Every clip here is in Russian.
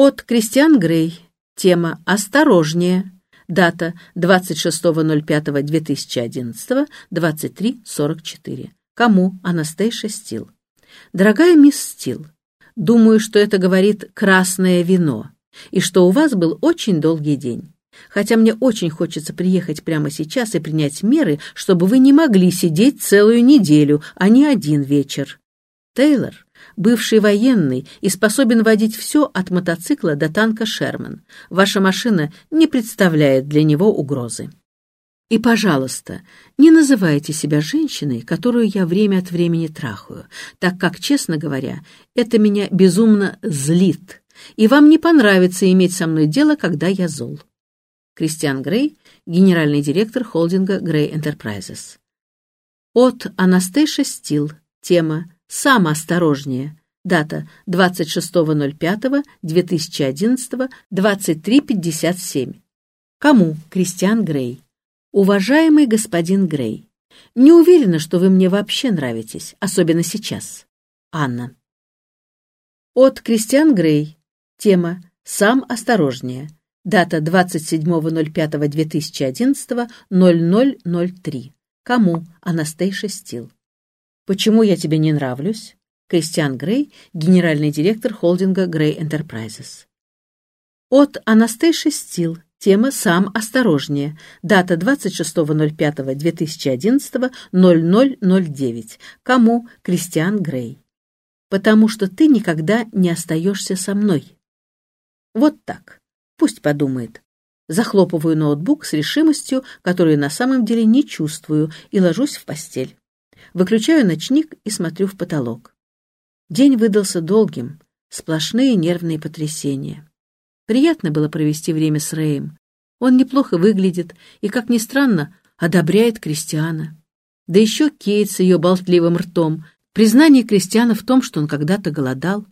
От Кристиан Грей. Тема «Осторожнее». Дата 26.05.2011, 23.44. Кому? Анастейша Стил. Дорогая мисс Стил, думаю, что это говорит красное вино, и что у вас был очень долгий день. Хотя мне очень хочется приехать прямо сейчас и принять меры, чтобы вы не могли сидеть целую неделю, а не один вечер. Тейлор бывший военный и способен водить все от мотоцикла до танка «Шерман». Ваша машина не представляет для него угрозы. И, пожалуйста, не называйте себя женщиной, которую я время от времени трахаю, так как, честно говоря, это меня безумно злит, и вам не понравится иметь со мной дело, когда я зол. Кристиан Грей, генеральный директор холдинга Грей Enterprises. От Анастейша Стил. Тема сам осторожнее. Дата 26.05.2011, 23.57. Кому? Кристиан Грей. Уважаемый господин Грей, не уверена, что вы мне вообще нравитесь, особенно сейчас. Анна. От Кристиан Грей. Тема «Сам осторожнее». Дата 27.05.2011, 0003. Кому? Анастейша Стил. «Почему я тебе не нравлюсь?» Кристиан Грей, генеральный директор холдинга Грей Enterprises. От Анастейши Стил. Тема «Сам осторожнее». Дата 26.05.2011, 0009. Кому? Кристиан Грей. «Потому что ты никогда не остаешься со мной». Вот так. Пусть подумает. Захлопываю ноутбук с решимостью, которую на самом деле не чувствую, и ложусь в постель. Выключаю ночник и смотрю в потолок. День выдался долгим, сплошные нервные потрясения. Приятно было провести время с Рэем. Он неплохо выглядит и, как ни странно, одобряет Кристиана. Да еще Кейт с ее болтливым ртом, признание Кристиана в том, что он когда-то голодал.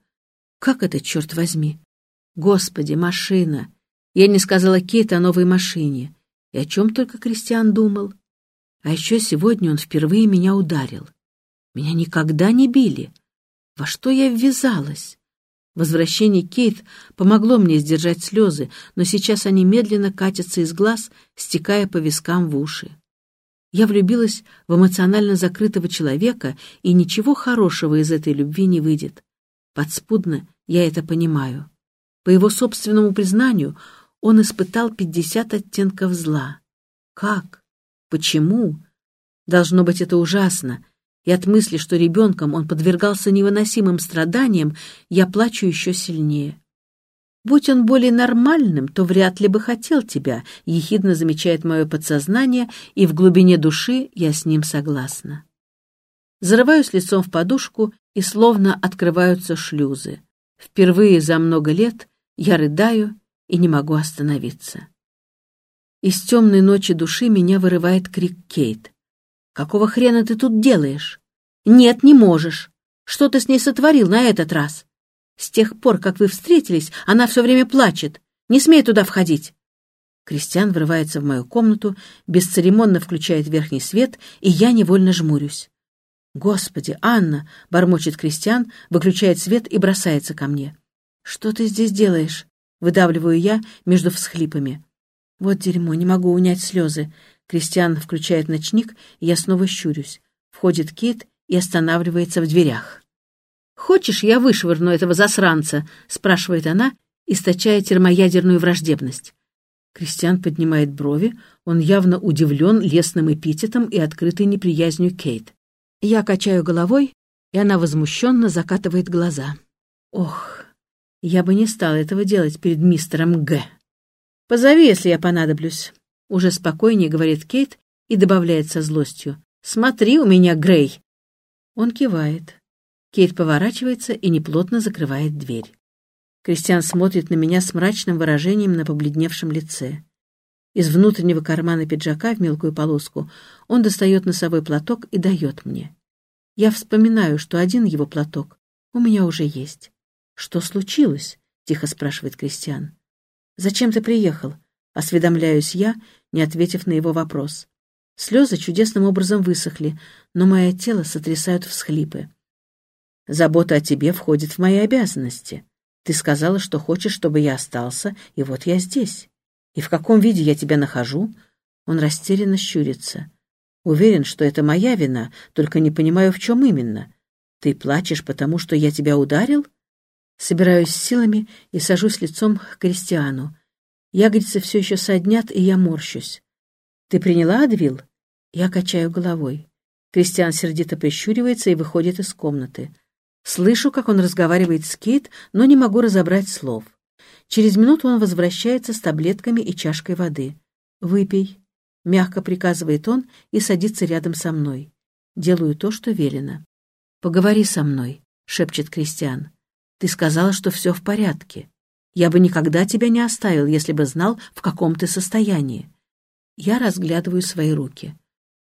Как это, черт возьми? Господи, машина! Я не сказала Кейт о новой машине. И о чем только Кристиан думал. А еще сегодня он впервые меня ударил. Меня никогда не били. Во что я ввязалась? Возвращение Кейт помогло мне сдержать слезы, но сейчас они медленно катятся из глаз, стекая по вискам в уши. Я влюбилась в эмоционально закрытого человека, и ничего хорошего из этой любви не выйдет. Подспудно я это понимаю. По его собственному признанию, он испытал пятьдесят оттенков зла. Как? Почему? Должно быть, это ужасно. И от мысли, что ребенком он подвергался невыносимым страданиям, я плачу еще сильнее. «Будь он более нормальным, то вряд ли бы хотел тебя», — ехидно замечает мое подсознание, и в глубине души я с ним согласна. Зарываюсь лицом в подушку, и словно открываются шлюзы. Впервые за много лет я рыдаю и не могу остановиться. Из темной ночи души меня вырывает крик Кейт. «Какого хрена ты тут делаешь?» «Нет, не можешь. Что ты с ней сотворил на этот раз?» «С тех пор, как вы встретились, она все время плачет. Не смей туда входить!» Кристиан врывается в мою комнату, бесцеремонно включает верхний свет, и я невольно жмурюсь. «Господи, Анна!» — бормочет Кристиан, выключает свет и бросается ко мне. «Что ты здесь делаешь?» — выдавливаю я между всхлипами. Вот дерьмо, не могу унять слезы. Кристиан включает ночник, и я снова щурюсь. Входит Кит и останавливается в дверях. «Хочешь, я вышвырну этого засранца?» — спрашивает она, источая термоядерную враждебность. Кристиан поднимает брови, он явно удивлен лесным эпитетом и открытой неприязнью Кейт. Я качаю головой, и она возмущенно закатывает глаза. «Ох, я бы не стала этого делать перед мистером Г». «Позови, если я понадоблюсь», — уже спокойнее говорит Кейт и добавляет со злостью. «Смотри у меня, Грей!» Он кивает. Кейт поворачивается и неплотно закрывает дверь. Кристиан смотрит на меня с мрачным выражением на побледневшем лице. Из внутреннего кармана пиджака в мелкую полоску он достает носовой платок и дает мне. Я вспоминаю, что один его платок у меня уже есть. «Что случилось?» — тихо спрашивает Кристиан. «Зачем ты приехал?» — осведомляюсь я, не ответив на его вопрос. Слезы чудесным образом высохли, но мое тело сотрясают всхлипы. «Забота о тебе входит в мои обязанности. Ты сказала, что хочешь, чтобы я остался, и вот я здесь. И в каком виде я тебя нахожу?» Он растерянно щурится. «Уверен, что это моя вина, только не понимаю, в чем именно. Ты плачешь, потому что я тебя ударил?» Собираюсь силами и сажусь лицом к Кристиану. Ягодицы все еще соднят, и я морщусь. «Ты приняла Адвил?» Я качаю головой. Кристиан сердито прищуривается и выходит из комнаты. Слышу, как он разговаривает с Кейт, но не могу разобрать слов. Через минуту он возвращается с таблетками и чашкой воды. «Выпей», — мягко приказывает он и садится рядом со мной. Делаю то, что велено. «Поговори со мной», — шепчет Кристиан. «Ты сказала, что все в порядке. Я бы никогда тебя не оставил, если бы знал, в каком ты состоянии». Я разглядываю свои руки.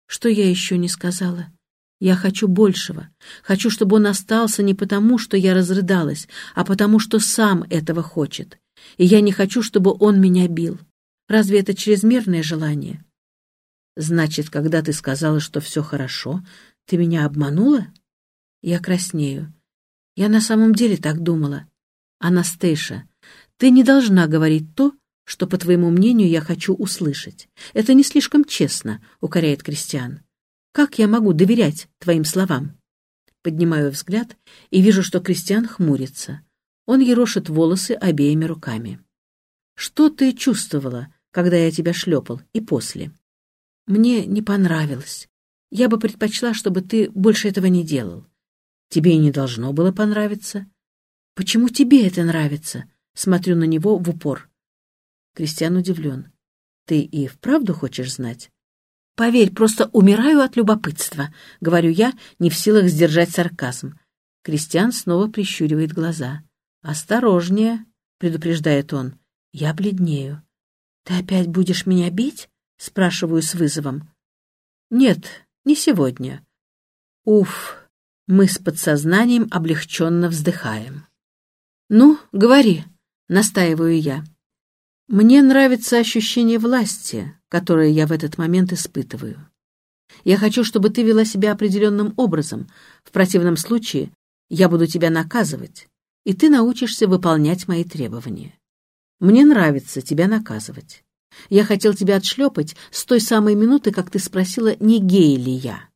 Что я еще не сказала? Я хочу большего. Хочу, чтобы он остался не потому, что я разрыдалась, а потому, что сам этого хочет. И я не хочу, чтобы он меня бил. Разве это чрезмерное желание? Значит, когда ты сказала, что все хорошо, ты меня обманула? Я краснею. Я на самом деле так думала. Анастейша, ты не должна говорить то, что, по твоему мнению, я хочу услышать. Это не слишком честно, укоряет Кристиан. Как я могу доверять твоим словам? Поднимаю взгляд и вижу, что Кристиан хмурится. Он ерошит волосы обеими руками. Что ты чувствовала, когда я тебя шлепал, и после? Мне не понравилось. Я бы предпочла, чтобы ты больше этого не делал. Тебе и не должно было понравиться. Почему тебе это нравится? Смотрю на него в упор. Кристиан удивлен. Ты и вправду хочешь знать? «Поверь, просто умираю от любопытства», — говорю я, не в силах сдержать сарказм. Кристиан снова прищуривает глаза. «Осторожнее», — предупреждает он. Я бледнею. «Ты опять будешь меня бить?» — спрашиваю с вызовом. «Нет, не сегодня». Уф, мы с подсознанием облегченно вздыхаем. «Ну, говори», — настаиваю я. Мне нравится ощущение власти, которое я в этот момент испытываю. Я хочу, чтобы ты вела себя определенным образом. В противном случае я буду тебя наказывать, и ты научишься выполнять мои требования. Мне нравится тебя наказывать. Я хотел тебя отшлепать с той самой минуты, как ты спросила, не гей ли я.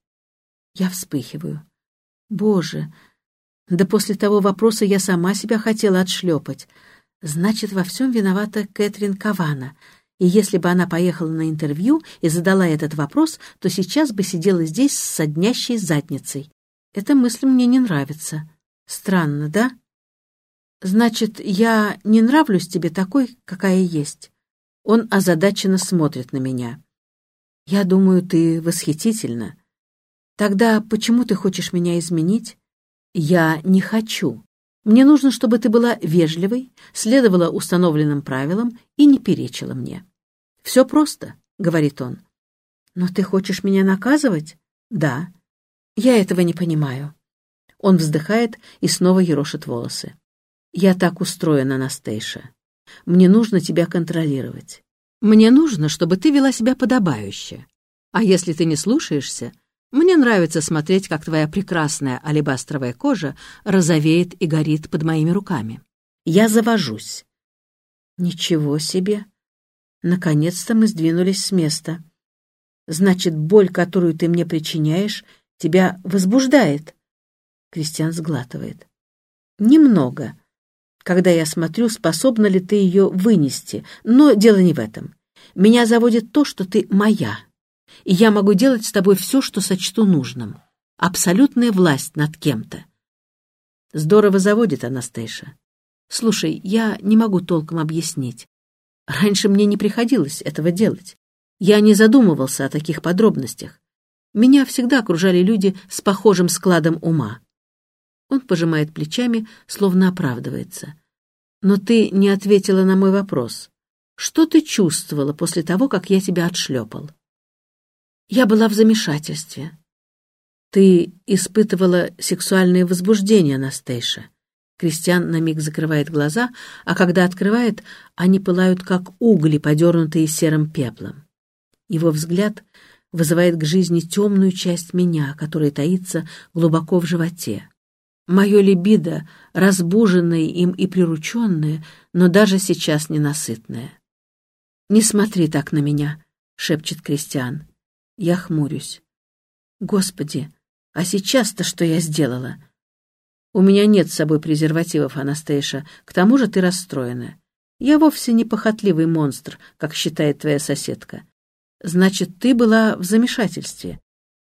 Я вспыхиваю. Боже, да после того вопроса я сама себя хотела отшлепать. Значит, во всем виновата Кэтрин Кавана. И если бы она поехала на интервью и задала этот вопрос, то сейчас бы сидела здесь с соднящей задницей. Эта мысль мне не нравится. Странно, да? Значит, я не нравлюсь тебе такой, какая есть. Он озадаченно смотрит на меня. Я думаю, ты восхитительна. Тогда почему ты хочешь меня изменить? Я не хочу. Мне нужно, чтобы ты была вежливой, следовала установленным правилам и не перечила мне. Все просто, — говорит он. Но ты хочешь меня наказывать? Да. Я этого не понимаю. Он вздыхает и снова ерошит волосы. Я так устроена, Настейша. Мне нужно тебя контролировать. Мне нужно, чтобы ты вела себя подобающе. А если ты не слушаешься, мне нравится смотреть, как твоя прекрасная алебастровая кожа розовеет и горит под моими руками. Я завожусь. Ничего себе! Наконец-то мы сдвинулись с места. Значит, боль, которую ты мне причиняешь, тебя возбуждает. Кристиан сглатывает. Немного. Когда я смотрю, способна ли ты ее вынести, но дело не в этом. Меня заводит то, что ты моя и я могу делать с тобой все, что сочту нужным. Абсолютная власть над кем-то. Здорово заводит Анастейша. Слушай, я не могу толком объяснить. Раньше мне не приходилось этого делать. Я не задумывался о таких подробностях. Меня всегда окружали люди с похожим складом ума. Он пожимает плечами, словно оправдывается. Но ты не ответила на мой вопрос. Что ты чувствовала после того, как я тебя отшлепал? Я была в замешательстве. Ты испытывала сексуальное возбуждение, Настейша. Кристиан на миг закрывает глаза, а когда открывает, они пылают, как угли, подернутые серым пеплом. Его взгляд вызывает к жизни темную часть меня, которая таится глубоко в животе. Мое либидо, разбуженное им и прирученное, но даже сейчас ненасытное. «Не смотри так на меня», — шепчет Кристиан. Я хмурюсь. «Господи, а сейчас-то что я сделала?» «У меня нет с собой презервативов, Анастейша, к тому же ты расстроена. Я вовсе не похотливый монстр, как считает твоя соседка. Значит, ты была в замешательстве».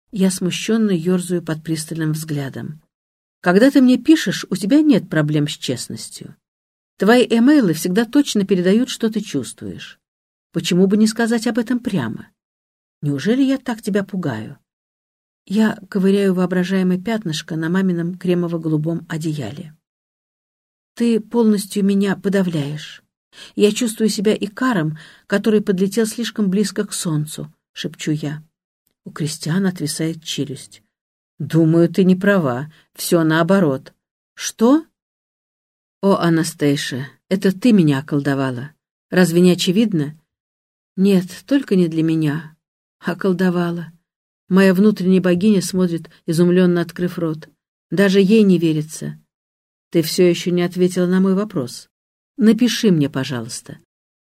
Я смущенно ерзаю под пристальным взглядом. Когда ты мне пишешь, у тебя нет проблем с честностью. Твои эмейлы всегда точно передают, что ты чувствуешь. Почему бы не сказать об этом прямо? Неужели я так тебя пугаю? Я ковыряю воображаемое пятнышко на мамином кремово-голубом одеяле. Ты полностью меня подавляешь. Я чувствую себя икаром, который подлетел слишком близко к солнцу, шепчу я. У Кристиана отвисает челюсть. «Думаю, ты не права. Все наоборот». «Что?» «О, Анастейша, это ты меня околдовала. Разве не очевидно?» «Нет, только не для меня. Околдовала». Моя внутренняя богиня смотрит, изумленно открыв рот. Даже ей не верится. «Ты все еще не ответила на мой вопрос. Напиши мне, пожалуйста.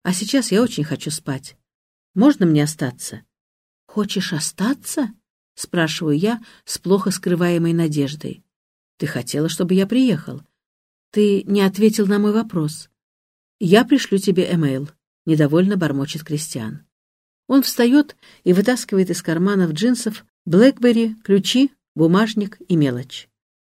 А сейчас я очень хочу спать. Можно мне остаться?» «Хочешь остаться?» — спрашиваю я с плохо скрываемой надеждой. «Ты хотела, чтобы я приехал. Ты не ответил на мой вопрос. Я пришлю тебе эмейл», — недовольно бормочет Кристиан. Он встает и вытаскивает из карманов джинсов Блэкбери, ключи, бумажник и мелочь.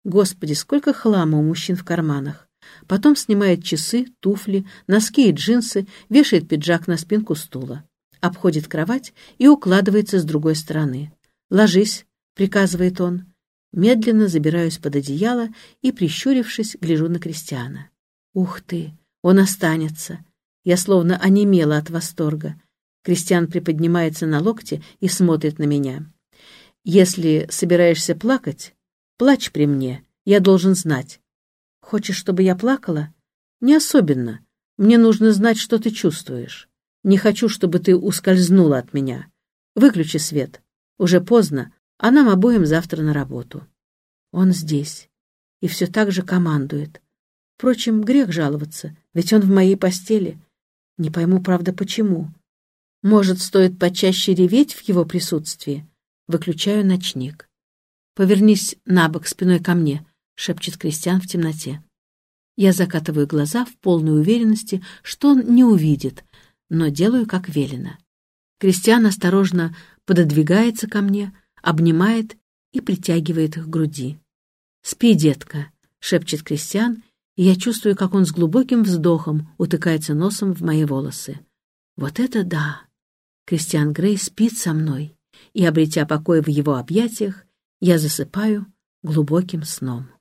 Господи, сколько хлама у мужчин в карманах. Потом снимает часы, туфли, носки и джинсы, вешает пиджак на спинку стула, обходит кровать и укладывается с другой стороны. «Ложись», — приказывает он. Медленно забираюсь под одеяло и, прищурившись, гляжу на Кристиана. «Ух ты! Он останется!» Я словно онемела от восторга. Кристиан приподнимается на локте и смотрит на меня. «Если собираешься плакать, плачь при мне. Я должен знать. Хочешь, чтобы я плакала? Не особенно. Мне нужно знать, что ты чувствуешь. Не хочу, чтобы ты ускользнула от меня. Выключи свет. Уже поздно, а нам обоим завтра на работу. Он здесь и все так же командует. Впрочем, грех жаловаться, ведь он в моей постели. Не пойму, правда, почему. Может, стоит почаще реветь в его присутствии? Выключаю ночник. «Повернись на бок спиной ко мне», — шепчет Кристиан в темноте. Я закатываю глаза в полной уверенности, что он не увидит, но делаю, как велено. Кристиан осторожно пододвигается ко мне, обнимает и притягивает их к груди. «Спи, детка», — шепчет Кристиан, и я чувствую, как он с глубоким вздохом утыкается носом в мои волосы. «Вот это да!» Кристиан Грей спит со мной, и, обретя покой в его объятиях, я засыпаю глубоким сном.